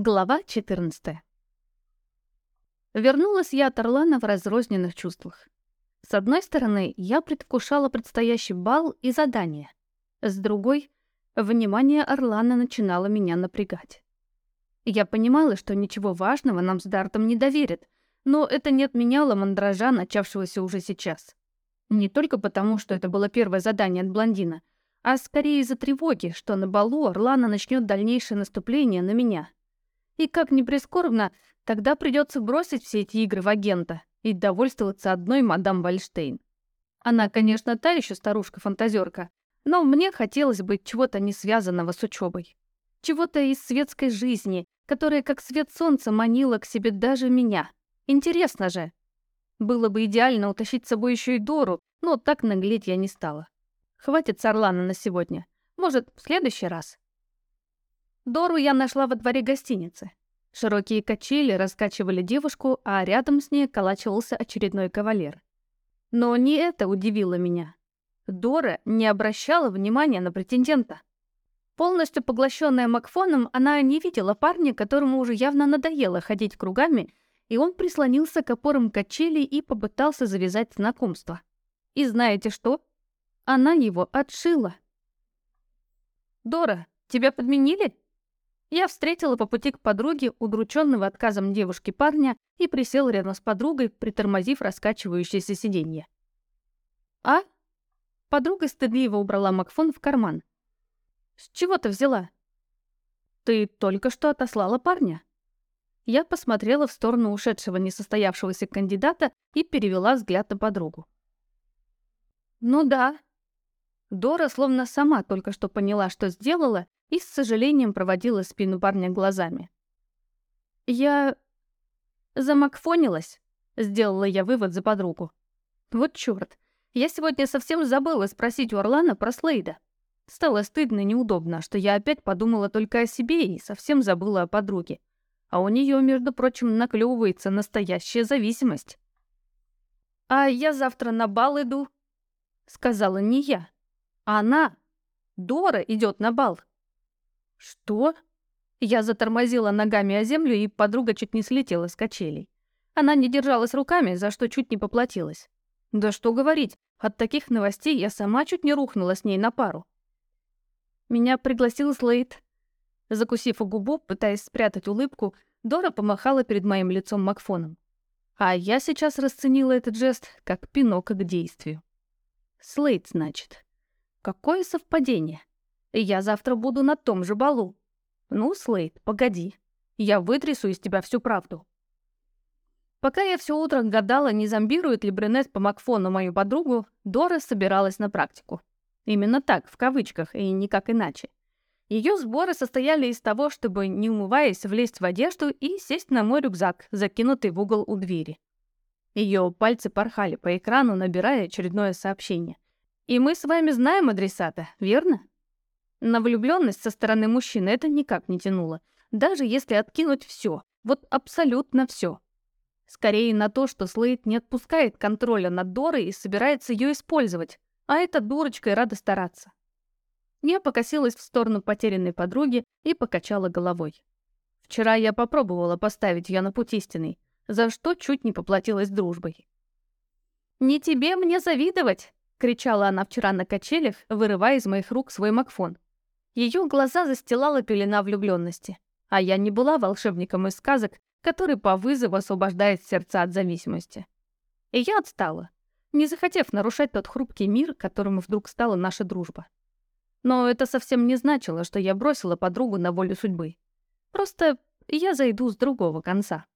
Глава 14. Вернулась я от Орлана в разрозненных чувствах. С одной стороны, я предвкушала предстоящий бал и задание. С другой, внимание Орлана начинало меня напрягать. Я понимала, что ничего важного нам с Дартом не доверят, но это не отменяло мандража, начавшегося уже сейчас. Не только потому, что это было первое задание от блондина, а скорее из-за тревоги, что на балу Орлана начнет дальнейшее наступление на меня — и как ни прискорбно, тогда придется бросить все эти игры в агента и довольствоваться одной мадам Вальштейн. Она, конечно, та еще старушка-фантазерка, но мне хотелось бы чего-то не связанного с учебой. Чего-то из светской жизни, которая как свет солнца манила к себе даже меня. Интересно же. Было бы идеально утащить с собой еще и Дору, но так наглеть я не стала. Хватит Сарлана на сегодня. Может, в следующий раз. Дору я нашла во дворе гостиницы. Широкие качели раскачивали девушку, а рядом с ней колачивался очередной кавалер. Но не это удивило меня. Дора не обращала внимания на претендента. Полностью поглощенная Макфоном, она не видела парня, которому уже явно надоело ходить кругами, и он прислонился к опорам качелей и попытался завязать знакомство. И знаете что? Она его отшила. «Дора, тебя подменили?» Я встретила по пути к подруге удрученного отказом девушки парня и присел рядом с подругой, притормозив раскачивающееся сиденье. «А?» Подруга стыдливо убрала Макфон в карман. «С чего ты взяла?» «Ты только что отослала парня». Я посмотрела в сторону ушедшего несостоявшегося кандидата и перевела взгляд на подругу. «Ну да». Дора словно сама только что поняла, что сделала, и с сожалением проводила спину парня глазами. «Я... замакфонилась», — сделала я вывод за подругу. «Вот чёрт, я сегодня совсем забыла спросить у Орлана про Слейда. Стало стыдно и неудобно, что я опять подумала только о себе и совсем забыла о подруге. А у неё, между прочим, наклёвывается настоящая зависимость. «А я завтра на бал иду», — сказала не я. А она, Дора, идёт на бал. «Что?» Я затормозила ногами о землю, и подруга чуть не слетела с качелей. Она не держалась руками, за что чуть не поплатилась. Да что говорить, от таких новостей я сама чуть не рухнула с ней на пару. Меня пригласил Слейд. Закусив губу, пытаясь спрятать улыбку, Дора помахала перед моим лицом Макфоном. А я сейчас расценила этот жест как пинок к действию. Слейд, значит. Какое совпадение. Я завтра буду на том же балу. Ну, Слейд, погоди. Я вытрясу из тебя всю правду. Пока я все утро гадала, не зомбирует ли Брюнет по Макфону мою подругу, Дора собиралась на практику. Именно так, в кавычках, и никак иначе. Ее сборы состояли из того, чтобы, не умываясь, влезть в одежду и сесть на мой рюкзак, закинутый в угол у двери. Ее пальцы порхали по экрану, набирая очередное сообщение. И мы с вами знаем адресата, верно? На влюбленность со стороны мужчины это никак не тянуло, даже если откинуть все, вот абсолютно все. Скорее на то, что Слейд не отпускает контроля над Дорой и собирается ее использовать, а эта дурочка и рада стараться. Я покосилась в сторону потерянной подруги и покачала головой. Вчера я попробовала поставить ее на путь истинный, за что чуть не поплатилась дружбой. «Не тебе мне завидовать!» — кричала она вчера на качелях, вырывая из моих рук свой макфон. Ее глаза застилала пелена влюбленности, а я не была волшебником из сказок, который по вызову освобождает сердца от зависимости. И я отстала, не захотев нарушать тот хрупкий мир, которым вдруг стала наша дружба. Но это совсем не значило, что я бросила подругу на волю судьбы. Просто я зайду с другого конца.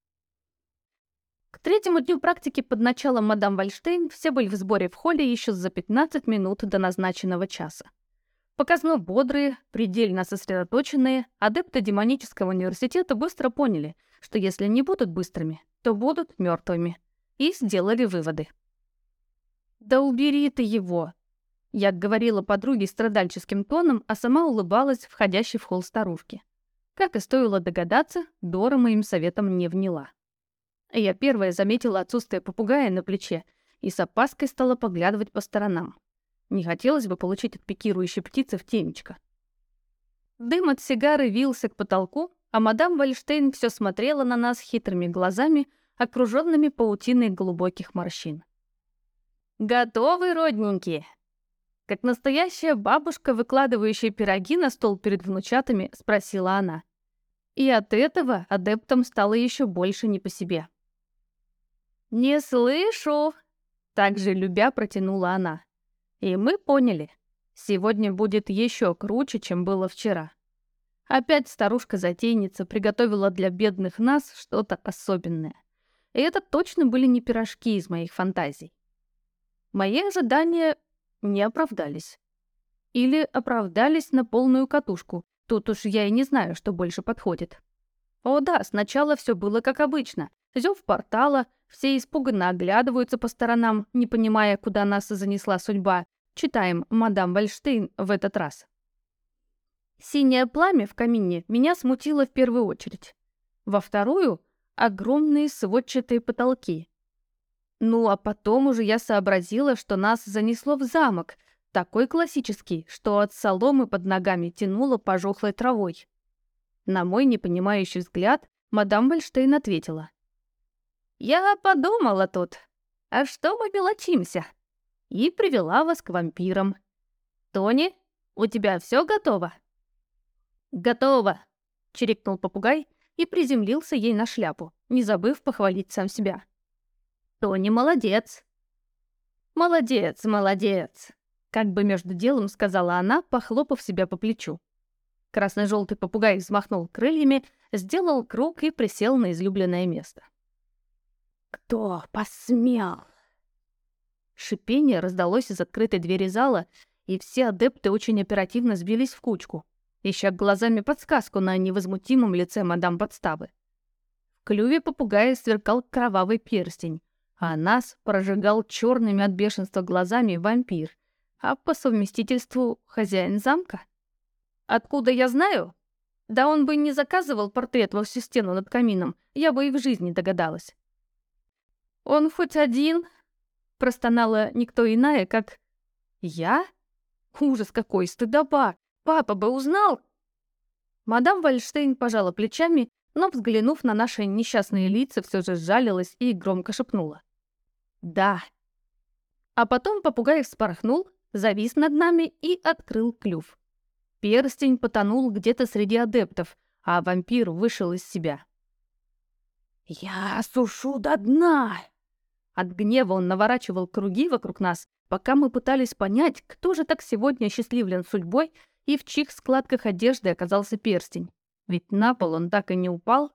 Третьему дню практики под началом мадам Вальштейн все были в сборе в холле еще за 15 минут до назначенного часа. Показно бодрые, предельно сосредоточенные, адепты демонического университета быстро поняли, что если не будут быстрыми, то будут мертвыми, и сделали выводы. «Да убери ты его!» Я говорила подруге страдальческим тоном, а сама улыбалась входящей в холл старушки. Как и стоило догадаться, Дора моим советом не вняла. Я первая заметила отсутствие попугая на плече и с опаской стала поглядывать по сторонам. Не хотелось бы получить от пикирующей птицы в темечко. Дым от сигары вился к потолку, а мадам Вальштейн все смотрела на нас хитрыми глазами, окруженными паутиной глубоких морщин. «Готовы, родненькие?» Как настоящая бабушка, выкладывающая пироги на стол перед внучатами, спросила она. И от этого адептам стало еще больше не по себе. «Не слышу!» — также любя протянула она. И мы поняли. Сегодня будет еще круче, чем было вчера. Опять старушка-затейница приготовила для бедных нас что-то особенное. И это точно были не пирожки из моих фантазий. Мои ожидания не оправдались. Или оправдались на полную катушку. Тут уж я и не знаю, что больше подходит. О да, сначала все было как обычно. Зев портала, все испуганно оглядываются по сторонам, не понимая, куда нас занесла судьба. Читаем «Мадам Вальштейн» в этот раз. Синее пламя в камине меня смутило в первую очередь. Во вторую — огромные сводчатые потолки. Ну, а потом уже я сообразила, что нас занесло в замок, такой классический, что от соломы под ногами тянуло пожухлой травой. На мой непонимающий взгляд мадам Вальштейн ответила. «Я подумала тут, а что мы мелочимся?» И привела вас к вампирам. «Тони, у тебя все готово?» «Готово!» — чирикнул попугай и приземлился ей на шляпу, не забыв похвалить сам себя. «Тони молодец!» «Молодец, молодец!» — как бы между делом сказала она, похлопав себя по плечу. Красно-желтый попугай взмахнул крыльями, сделал круг и присел на излюбленное место. «Кто посмел?» Шипение раздалось из открытой двери зала, и все адепты очень оперативно сбились в кучку ища глазами подсказку на невозмутимом лице мадам подставы. В клюве попугая сверкал кровавый перстень, а нас прожигал черными от бешенства глазами вампир, а по совместительству хозяин замка. Откуда я знаю? Да он бы не заказывал портрет во всю стену над камином, я бы и в жизни догадалась. «Он хоть один?» — простонала никто иная, как... «Я? Ужас какой, стыдоба! Папа бы узнал!» Мадам Вальштейн пожала плечами, но, взглянув на наши несчастные лица, все же сжалилась и громко шепнула. «Да». А потом попугай вспорхнул, завис над нами и открыл клюв. Перстень потонул где-то среди адептов, а вампир вышел из себя. «Я сушу до дна!» От гнева он наворачивал круги вокруг нас, пока мы пытались понять, кто же так сегодня счастливлен судьбой и в чьих складках одежды оказался перстень. Ведь на пол он так и не упал.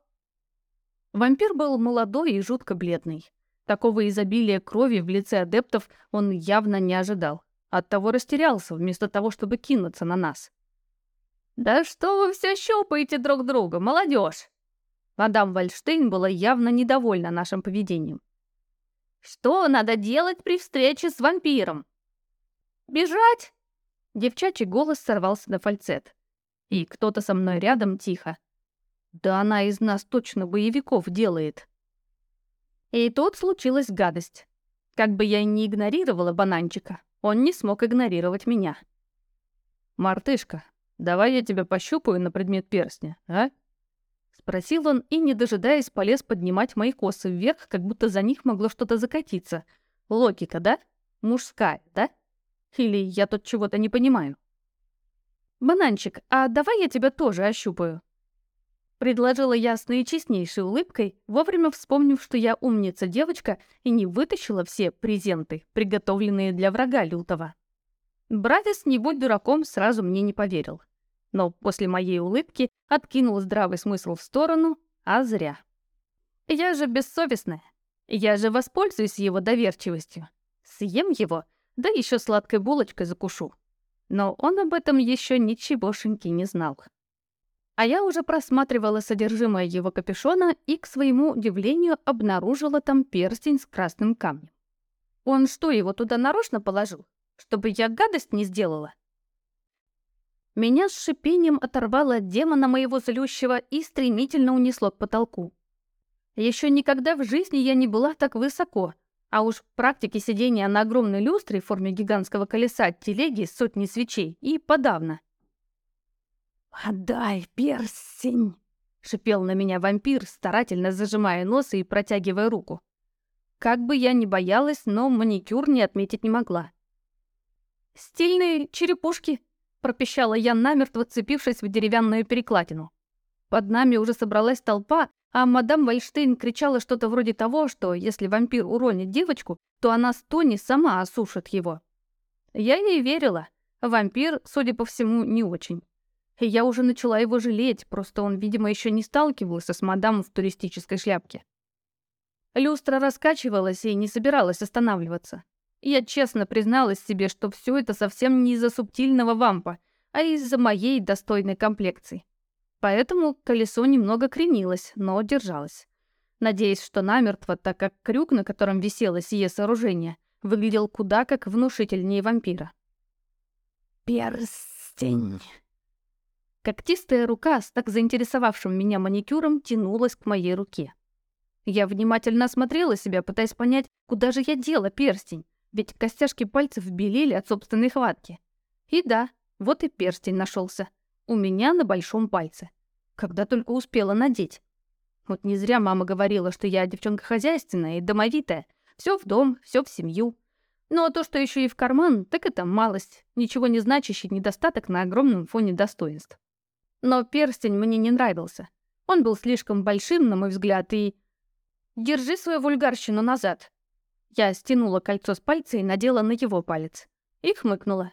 Вампир был молодой и жутко бледный. Такого изобилия крови в лице адептов он явно не ожидал. Оттого растерялся, вместо того, чтобы кинуться на нас. «Да что вы все щупаете друг друга, молодежь!» Мадам Вальштейн была явно недовольна нашим поведением. «Что надо делать при встрече с вампиром?» «Бежать!» Девчачий голос сорвался на фальцет. И кто-то со мной рядом тихо. Да она из нас точно боевиков делает. И тут случилась гадость. Как бы я ни игнорировала бананчика, он не смог игнорировать меня. «Мартышка, давай я тебя пощупаю на предмет перстня, а?» Спросил он и, не дожидаясь, полез поднимать мои косы вверх, как будто за них могло что-то закатиться. Логика, да? Мужская, да? Или я тут чего-то не понимаю? «Бананчик, а давай я тебя тоже ощупаю?» Предложила ясной и честнейшей улыбкой, вовремя вспомнив, что я умница девочка и не вытащила все презенты, приготовленные для врага лютого. Братец, не будь дураком, сразу мне не поверил. Но после моей улыбки откинул здравый смысл в сторону, а зря. Я же бессовестная. Я же воспользуюсь его доверчивостью. Съем его — да еще сладкой булочкой закушу. Но он об этом еще ничегошеньки не знал. А я уже просматривала содержимое его капюшона и, к своему удивлению, обнаружила там перстень с красным камнем. Он что, его туда нарочно положил? Чтобы я гадость не сделала? Меня с шипением оторвало от демона моего злющего и стремительно унесло к потолку. Еще никогда в жизни я не была так высоко — а уж в практике сидения на огромной люстре в форме гигантского колеса телеги с сотней свечей и подавно. «Отдай перстень!» — шипел на меня вампир, старательно зажимая нос и протягивая руку. Как бы я ни боялась, но маникюр не отметить не могла. «Стильные черепушки», — пропищала я, намертво цепившись в деревянную перекладину. Под нами уже собралась толпа, а мадам Вальштейн кричала что-то вроде того, что если вампир уронит девочку, то она с Тони сама осушит его. Я ей верила. Вампир, судя по всему, не очень. Я уже начала его жалеть, просто он, видимо, еще не сталкивался с мадам в туристической шляпке. Люстра раскачивалась и не собиралась останавливаться. Я честно призналась себе, что все это совсем не из-за субтильного вампа, а из-за моей достойной комплекции. Поэтому колесо немного кренилось, но держалось. Надеясь, что намертво, так как крюк, на котором висело сие сооружение, выглядел куда как внушительнее вампира. «Перстень!» Когтистая рука с так заинтересовавшим меня маникюром тянулась к моей руке. Я внимательно осмотрела себя, пытаясь понять, куда же я дела перстень, ведь костяшки пальцев белели от собственной хватки. И да, вот и перстень нашелся. У меня на большом пальце. Когда только успела надеть. Вот не зря мама говорила, что я девчонка хозяйственная и домовитая. Все в дом, все в семью. Но то, что еще и в карман, так это малость, ничего не значащий недостаток на огромном фоне достоинств. Но перстень мне не нравился. Он был слишком большим, на мой взгляд, и... «Держи свою вульгарщину назад». Я стянула кольцо с пальца и надела на его палец. И хмыкнула.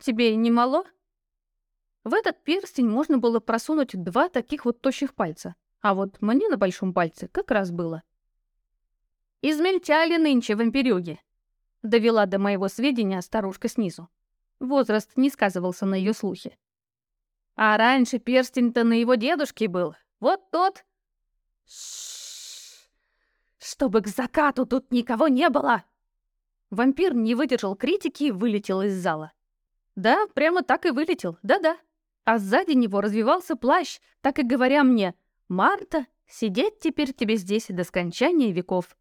«Тебе не мало?» В этот перстень можно было просунуть два таких вот тощих пальца, а вот мне на большом пальце как раз было. «Измельчали нынче вампирюги», — довела до моего сведения старушка снизу. Возраст не сказывался на ее слухе. «А раньше перстень-то на его дедушке был. Вот тот...» «Чтобы к закату тут никого не было!» Вампир не выдержал критики и вылетел из зала. Да, прямо так и вылетел, да-да а сзади него развивался плащ, так и говоря мне «Марта, сидеть теперь тебе здесь до скончания веков».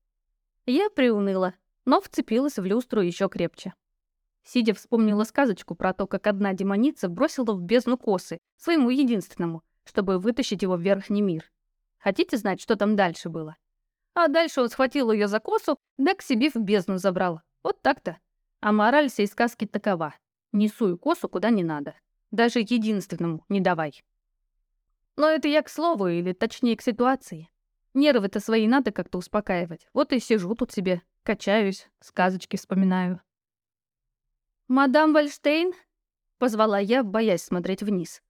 Я приуныла, но вцепилась в люстру еще крепче. Сидя вспомнила сказочку про то, как одна демоница бросила в бездну косы, своему единственному, чтобы вытащить его в верхний мир. Хотите знать, что там дальше было? А дальше он схватил ее за косу, да к себе в бездну забрал. Вот так-то. А мораль всей сказки такова. Не суй косу куда не надо. Даже единственному не давай. Но это я к слову, или точнее к ситуации. Нервы-то свои надо как-то успокаивать. Вот и сижу тут себе, качаюсь, сказочки вспоминаю. «Мадам Вальштейн?» — позвала я, боясь смотреть вниз.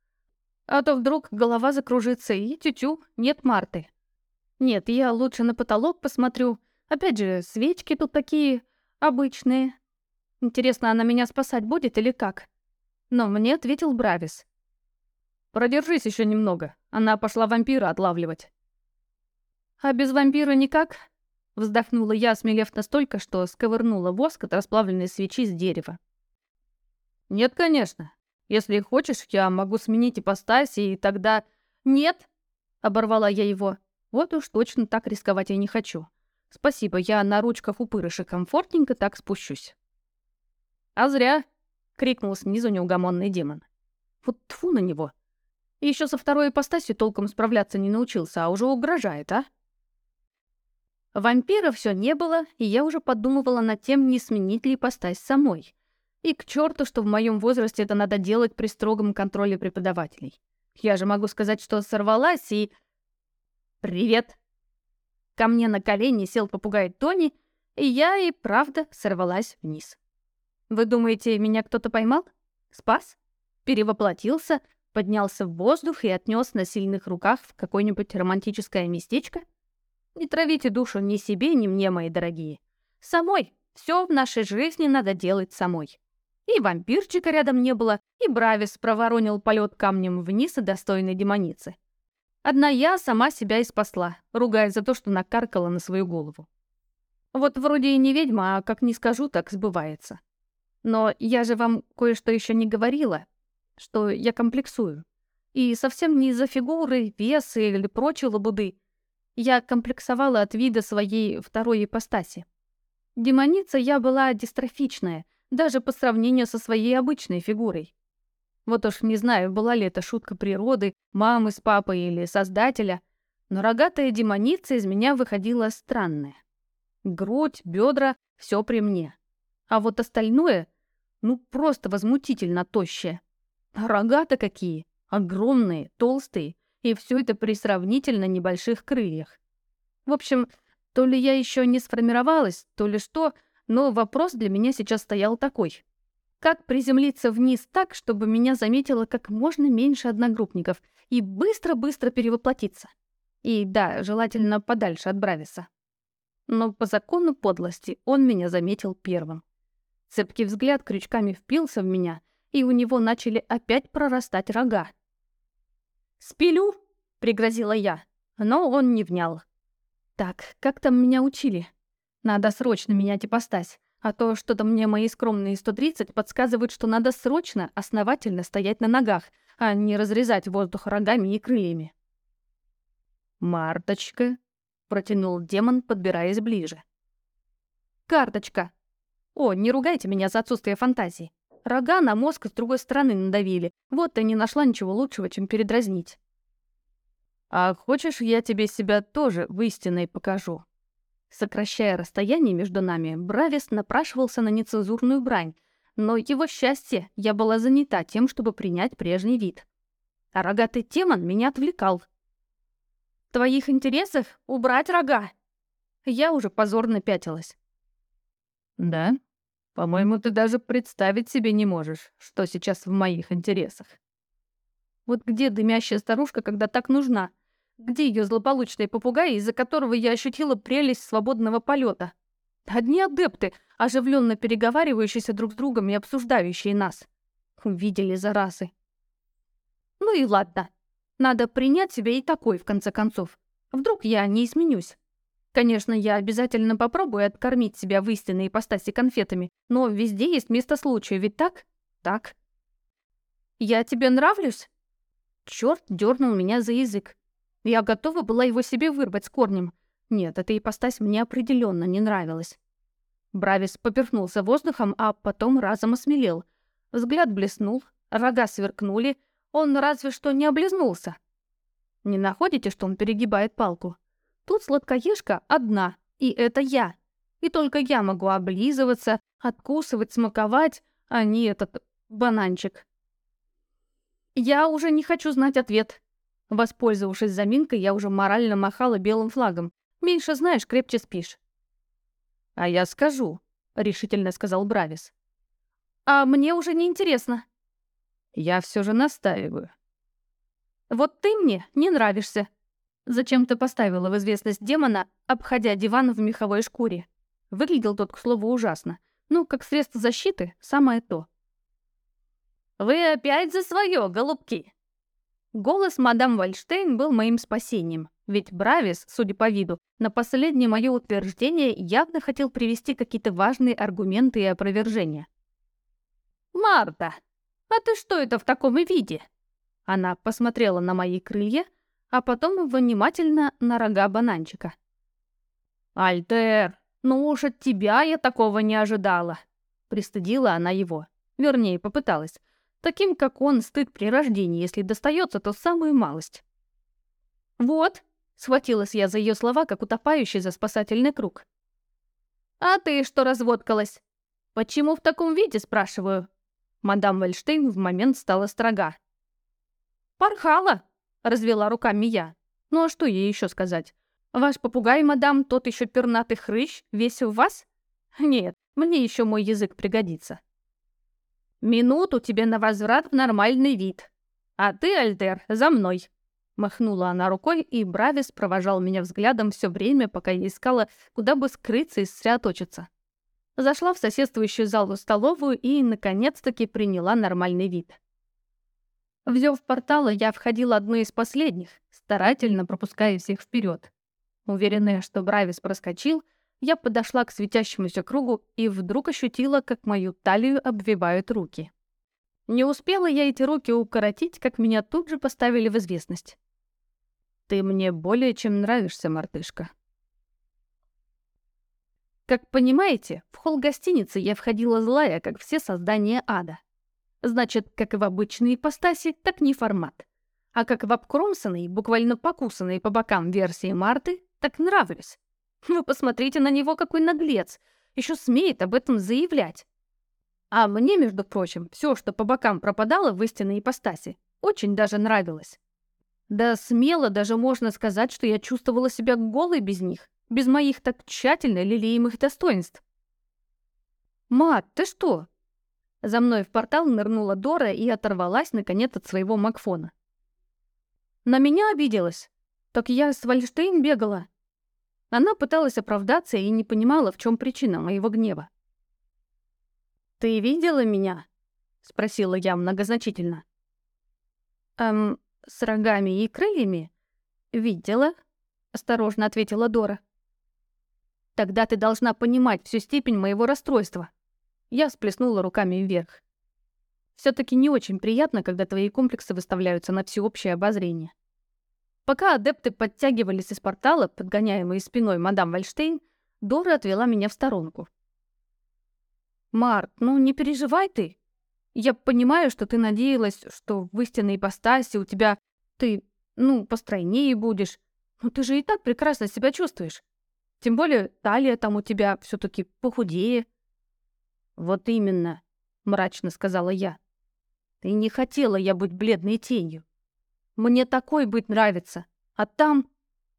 А то вдруг голова закружится, и тю-тю, нет Марты. Нет, я лучше на потолок посмотрю. Опять же, свечки тут такие обычные. Интересно, она меня спасать будет или как? Но мне ответил Бравис. «Продержись еще немного. Она пошла вампира отлавливать». «А без вампира никак?» Вздохнула я, смелев настолько, что сковырнула воск от расплавленной свечи с дерева. «Нет, конечно. Если хочешь, я могу сменить ипостась, и тогда...» «Нет!» — оборвала я его. «Вот уж точно так рисковать я не хочу. Спасибо, я на ручках у пырыши комфортненько так спущусь». «А зря. — крикнул снизу неугомонный демон. «Вот тфу на него! Еще со второй ипостасью толком справляться не научился, а уже угрожает, а?» Вампира все не было, и я уже подумывала над тем, не сменить ли ипостась самой. И к черту, что в моем возрасте это надо делать при строгом контроле преподавателей. Я же могу сказать, что сорвалась и... «Привет!» Ко мне на колени сел попугай Тони, и я и правда сорвалась вниз. Вы думаете, меня кто-то поймал? Спас? Перевоплотился, поднялся в воздух и отнес на сильных руках в какое-нибудь романтическое местечко? Не травите душу ни себе, ни мне, мои дорогие. Самой. Все в нашей жизни надо делать самой. И вампирчика рядом не было, и Бравис проворонил полет камнем вниз и достойной демоницы. Одна я сама себя и спасла, ругая за то, что накаркала на свою голову. Вот вроде и не ведьма, а как не скажу, так сбывается. Но я же вам кое-что еще не говорила, что я комплексую. И совсем не из-за фигуры, веса или прочей лабуды. Я комплексовала от вида своей второй ипостаси. Демоница я была дистрофичная, даже по сравнению со своей обычной фигурой. Вот уж не знаю, была ли это шутка природы, мамы с папой или создателя, но рогатая демоница из меня выходила странная. Грудь, бедра — все при мне. А вот остальное, ну, просто возмутительно тощее. Рога-то какие! Огромные, толстые, и все это при сравнительно небольших крыльях. В общем, то ли я еще не сформировалась, то ли что, но вопрос для меня сейчас стоял такой. Как приземлиться вниз так, чтобы меня заметило как можно меньше одногруппников и быстро-быстро перевоплотиться? И да, желательно подальше от Брависа. Но по закону подлости он меня заметил первым. Цепкий взгляд крючками впился в меня, и у него начали опять прорастать рога. «Спилю!» — пригрозила я, но он не внял. «Так, как там меня учили? Надо срочно менять ипостась. А то что-то мне мои скромные 130 подсказывают, что надо срочно, основательно стоять на ногах, а не разрезать воздух рогами и крыльями. «Марточка», — протянул демон, подбираясь ближе. «Карточка. О, не ругайте меня за отсутствие фантазии. Рога на мозг с другой стороны надавили. Вот и не нашла ничего лучшего, чем передразнить». «А хочешь, я тебе себя тоже в истинной покажу?» Сокращая расстояние между нами, Бравис напрашивался на нецензурную брань, но его счастье, я была занята тем, чтобы принять прежний вид. А рогатый демон меня отвлекал. «В твоих интересах убрать рога!» Я уже позорно пятилась. «Да? По-моему, ты даже представить себе не можешь, что сейчас в моих интересах». Вот где дымящая старушка, когда так нужна? Где ее злополучный попугай, из-за которого я ощутила прелесть свободного полета? Одни адепты, оживленно переговаривающиеся друг с другом и обсуждающие нас. Увидели заразы. Ну и ладно. Надо принять себя и такой, в конце концов. Вдруг я не изменюсь. Конечно, я обязательно попробую откормить себя в истинной ипостаси конфетами, но везде есть место случая, ведь так? Так. Я тебе нравлюсь? Чёрт дернул меня за язык. Я готова была его себе вырвать с корнем. Нет, эта ипостась мне определенно не нравилась. Бравис поперхнулся воздухом, а потом разом осмелел. Взгляд блеснул, рога сверкнули, он разве что не облизнулся. Не находите, что он перегибает палку? Тут сладкоежка одна, и это я. И только я могу облизываться, откусывать, смаковать, а не этот бананчик. Я уже не хочу знать ответ. Воспользовавшись заминкой, я уже морально махала белым флагом. «Меньше знаешь, крепче спишь». «А я скажу», — решительно сказал Бравис. «А мне уже не интересно». «Я все же настаиваю». «Вот ты мне не нравишься». Зачем ты поставила в известность демона, обходя диван в меховой шкуре? Выглядел тот, к слову, ужасно. Ну, как средство защиты, самое то. «Вы опять за свое, голубки!» Голос мадам Вальштейн был моим спасением, ведь Бравис, судя по виду, на последнее мое утверждение явно хотел привести какие-то важные аргументы и опровержения. «Марта, а ты что это в таком виде?» Она посмотрела на мои крылья, а потом внимательно на рога бананчика. «Альтер, ну уж от тебя я такого не ожидала!» Пристыдила она его. Вернее, попыталась. Таким, как он, стыд при рождении, если достается, то самую малость. «Вот», — схватилась я за ее слова, как утопающий за спасательный круг. «А ты что разводкалась? Почему в таком виде, спрашиваю?» Мадам Вальштейн в момент стала строга. «Порхала», — развела руками я. «Ну а что ей еще сказать? Ваш попугай, мадам, тот еще пернатый хрыщ, весь у вас? Нет, мне еще мой язык пригодится». «Минуту тебе на возврат в нормальный вид. А ты, Альтер, за мной!» Махнула она рукой, и Бравис провожал меня взглядом все время, пока я искала, куда бы скрыться и сосредоточиться. Зашла в соседствующую залу столовую и, наконец-таки, приняла нормальный вид. Взяв портала, я входила одной из последних, старательно пропуская всех вперед. Уверенная, что Бравис проскочил, я подошла к светящемуся кругу и вдруг ощутила, как мою талию обвивают руки. Не успела я эти руки укоротить, как меня тут же поставили в известность. «Ты мне более чем нравишься, мартышка». Как понимаете, в холл гостиницы я входила злая, как все создания ада. Значит, как и в обычной ипостаси, так не формат. А как в обкромсанной, буквально покусанной по бокам версии Марты, так нравлюсь. Вы посмотрите на него, какой наглец. Еще смеет об этом заявлять. А мне, между прочим, все, что по бокам пропадало в истинной ипостаси, очень даже нравилось. Да смело даже можно сказать, что я чувствовала себя голой без них, без моих так тщательно лелеемых достоинств. «Мат, ты что?» За мной в портал нырнула Дора и оторвалась, наконец, от своего Макфона. «На меня обиделась? Так я с Вальштейн бегала». Она пыталась оправдаться и не понимала, в чем причина моего гнева. «Ты видела меня?» — спросила я многозначительно. «Эм, с рогами и крыльями?» «Видела», — осторожно ответила Дора. «Тогда ты должна понимать всю степень моего расстройства». Я всплеснула руками вверх. все таки не очень приятно, когда твои комплексы выставляются на всеобщее обозрение. Пока адепты подтягивались из портала, подгоняемые спиной мадам Вальштейн, Дора отвела меня в сторонку. «Март, ну не переживай ты. Я понимаю, что ты надеялась, что в истинной ипостаси у тебя ты, ну, постройнее будешь. Но ты же и так прекрасно себя чувствуешь. Тем более талия там у тебя все таки похудее». «Вот именно», — мрачно сказала я. «Ты не хотела я быть бледной тенью. Мне такой быть нравится. А там...»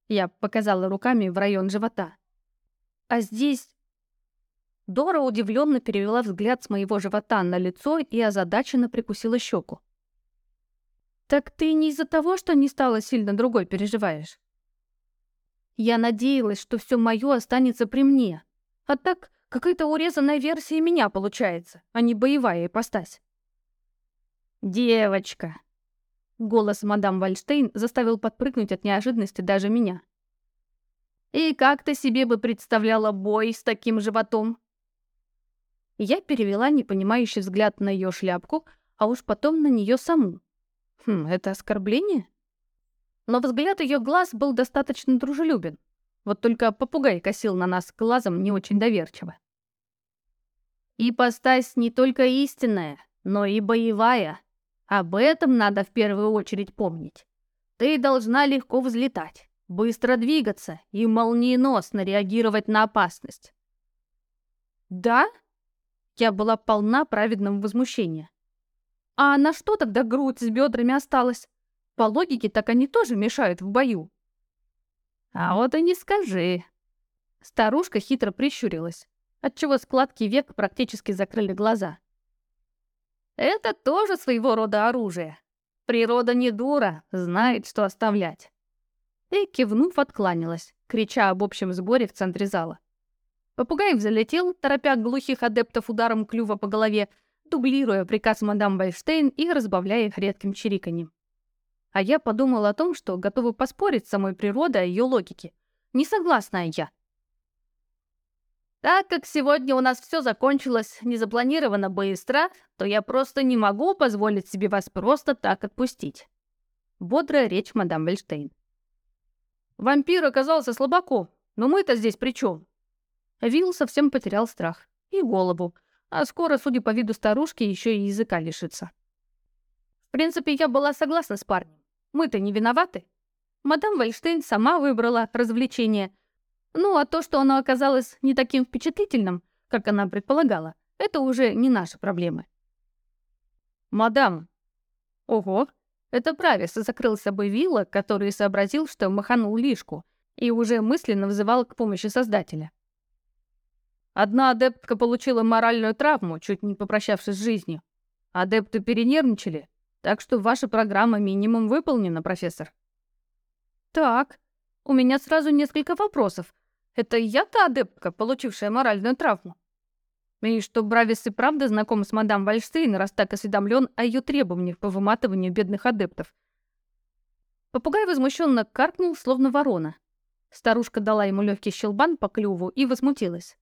Я показала руками в район живота. «А здесь Дора удивленно перевела взгляд с моего живота на лицо и озадаченно прикусила щеку. «Так ты не из-за того, что не стала сильно другой переживаешь?» «Я надеялась, что все мое останется при мне. А так какая-то урезанная версия меня получается, а не боевая ипостась». «Девочка!» Голос мадам Вальштейн заставил подпрыгнуть от неожиданности даже меня. «И как ты себе бы представляла бой с таким животом?» Я перевела непонимающий взгляд на ее шляпку, а уж потом на нее саму. Хм, это оскорбление? Но взгляд ее глаз был достаточно дружелюбен. Вот только попугай косил на нас глазом не очень доверчиво. Ипостась не только истинная, но и боевая. Об этом надо в первую очередь помнить. Ты должна легко взлетать, быстро двигаться и молниеносно реагировать на опасность. «Да?» Я была полна праведного возмущения. А на что тогда грудь с бедрами осталась? По логике, так они тоже мешают в бою. А вот и не скажи. Старушка хитро прищурилась, отчего складки век практически закрыли глаза. Это тоже своего рода оружие. Природа не дура, знает, что оставлять. И, кивнув, откланялась, крича об общем сборе в центре зала. Попугай взлетел, торопя глухих адептов ударом клюва по голове, дублируя приказ мадам Вайштейн и разбавляя их редким чириканьем. А я подумала о том, что готова поспорить с самой природой о ее логике. Не согласна я. Так как сегодня у нас все закончилось незапланированно быстро, то я просто не могу позволить себе вас просто так отпустить. Бодрая речь мадам Вельштейн. Вампир оказался слабаком, но мы-то здесь при чем? Вилл совсем потерял страх. И голову. А скоро, судя по виду старушки, еще и языка лишится. В принципе, я была согласна с парнем. Мы-то не виноваты. Мадам Вальштейн сама выбрала развлечение. Ну, а то, что оно оказалось не таким впечатлительным, как она предполагала, это уже не наши проблемы. «Мадам!» Ого! Это Правис закрыл с собой Вилла, который сообразил, что маханул лишку, и уже мысленно вызывал к помощи Создателя. Одна адептка получила моральную травму, чуть не попрощавшись с жизнью. Адепты перенервничали, так что ваша программа минимум выполнена, профессор. Так, у меня сразу несколько вопросов. Это я-то адептка, получившая моральную травму? И что Бравис и правда знаком с мадам Вальштейн, раз так осведомлен о ее требованиях по выматыванию бедных адептов. Попугай возмущенно каркнул, словно ворона. Старушка дала ему легкий щелбан по клюву и возмутилась.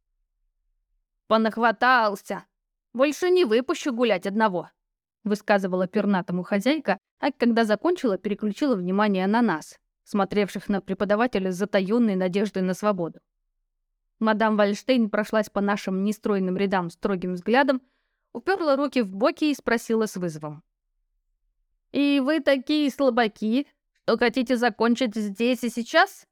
«Понахватался! Больше не выпущу гулять одного!» Высказывала пернатому хозяйка, а когда закончила, переключила внимание на нас, смотревших на преподавателя с затаённой надеждой на свободу. Мадам Вальштейн прошлась по нашим нестройным рядам строгим взглядом, уперла руки в боки и спросила с вызовом. «И вы такие слабаки, что хотите закончить здесь и сейчас?»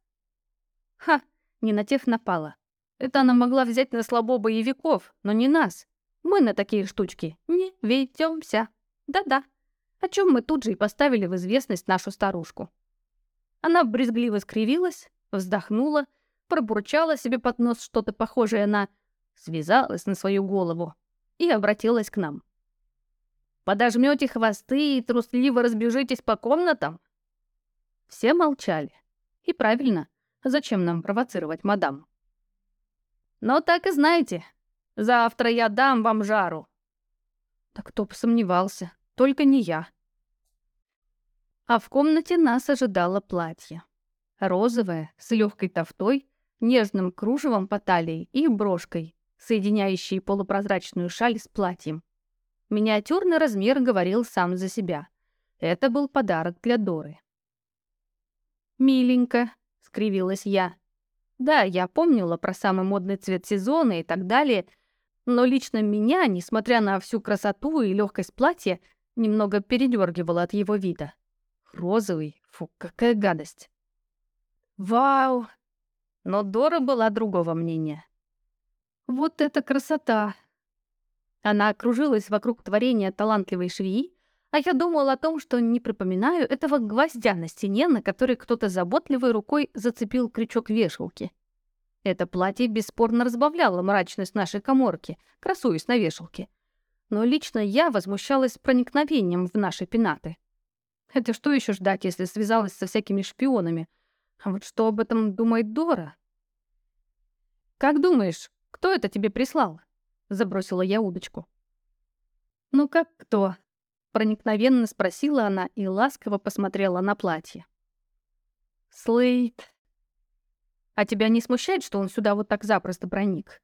Ха, не на тех напала. Это она могла взять на слабо боевиков, но не нас. Мы на такие штучки не ведёмся. Да-да. О чем мы тут же и поставили в известность нашу старушку. Она брезгливо скривилась, вздохнула, пробурчала себе под нос что-то похожее на «связалась на свою голову» и обратилась к нам. «Подожмёте хвосты и трусливо разбежитесь по комнатам?» Все молчали. И правильно, зачем нам провоцировать мадам? «Но так и знаете, завтра я дам вам жару». Так кто бы сомневался, только не я. А в комнате нас ожидало платье. Розовое, с легкой тофтой, нежным кружевом по талии и брошкой, соединяющей полупрозрачную шаль с платьем. Миниатюрный размер говорил сам за себя. Это был подарок для Доры. «Миленько», — скривилась я. Да, я помнила про самый модный цвет сезона и так далее, но лично меня, несмотря на всю красоту и легкость платья, немного передергивало от его вида. Розовый, фу, какая гадость. Вау! Но Дора была другого мнения. Вот это красота! Она окружилась вокруг творения талантливой швеи, а я думала о том, что не припоминаю этого гвоздя на стене, на который кто-то заботливой рукой зацепил крючок вешалки. Это платье бесспорно разбавляло мрачность нашей коморки, красуясь на вешалке. Но лично я возмущалась проникновением в наши пенаты. Это что еще ждать, если связалась со всякими шпионами? А вот что об этом думает Дора? «Как думаешь, кто это тебе прислал?» — забросила я удочку. «Ну как кто?» — проникновенно спросила она и ласково посмотрела на платье. «Слейд», а тебя не смущает, что он сюда вот так запросто проник?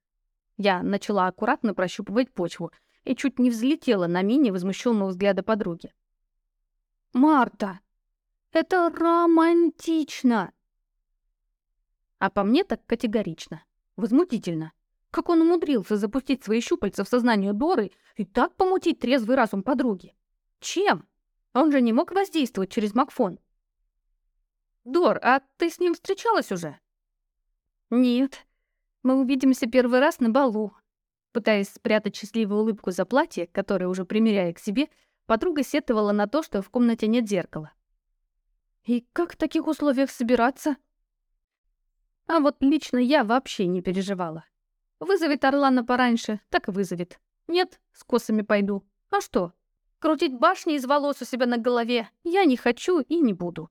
Я начала аккуратно прощупывать почву и чуть не взлетела на мини возмущенного взгляда подруги. «Марта, это романтично!» А по мне так категорично. Возмутительно. Как он умудрился запустить свои щупальца в сознание Доры и так помутить трезвый разум подруги? Чем? Он же не мог воздействовать через Макфон. «Дор, а ты с ним встречалась уже?» «Нет, мы увидимся первый раз на балу». Пытаясь спрятать счастливую улыбку за платье, которое уже примеряя к себе, подруга сетовала на то, что в комнате нет зеркала. «И как в таких условиях собираться?» А вот лично я вообще не переживала. Вызовет Орлана пораньше, так и вызовет. Нет, с косами пойду. А что? Крутить башни из волос у себя на голове я не хочу и не буду.